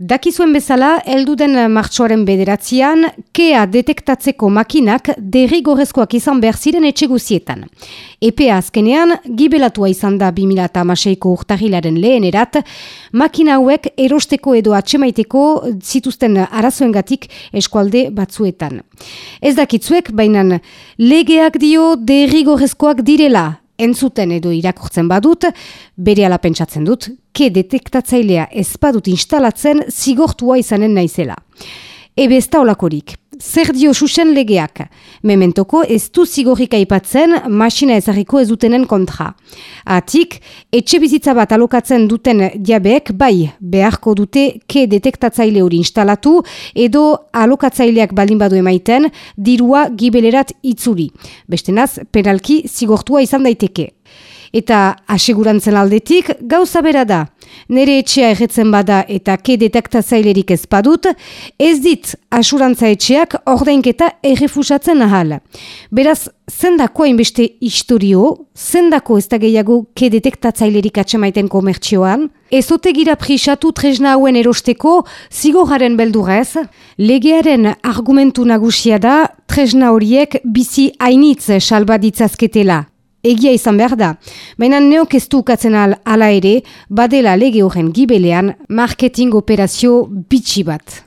Dakizuen bezala, elduden martxoaren bederatzean, kea detektatzeko makinak derrigorrezkoak izan behar ziren etxeguzietan. EPA azkenean, gibelatua izan da 2006ko urtahilaren lehenerat, makina hauek erosteko edo atxemaiteko zituzten arazoengatik eskualde batzuetan. Ez dakitzuek, baina legeak dio derrigorrezkoak direla, entzuten edo irakurtzen badut, bere pentsatzen dut, ke detektatzailea ez badut instalatzen zigortua izanen naizela. Ebe ez da olakorik. Zer dio susen legeak? Mementoko ez du zigorrik aipatzen masina ezarriko ez dutenen kontra. Atik, etxe bizitza bat alokatzen duten diabeek bai beharko dute ke detektatzaile hori instalatu edo alokatzaileak baldin badu emaiten dirua gibelerat itzuri. Bestenaz, penalki zigortua izan daiteke. Eta asegurantzen aldetik gauza bera da. Nere etxea erretzen bada eta ke detektatzailerik ez badut, ez dit asurantza etxeak ordeinketa errefusatzen ahal. Beraz, zendako hainbeste historio, zendako ez da gehiago ke detektatzailerik atxemaiten komertzioan, ez gira prisatu tresna hauen erosteko zigoraren beldurez, legearen argumentu nagusia da tresna horiek bizi hainitz salbaditzazketela. Egia izan behar da, baina neok ez dukatzen al ala ere, badela lege horren gibelean marketing operazio bitxi bat.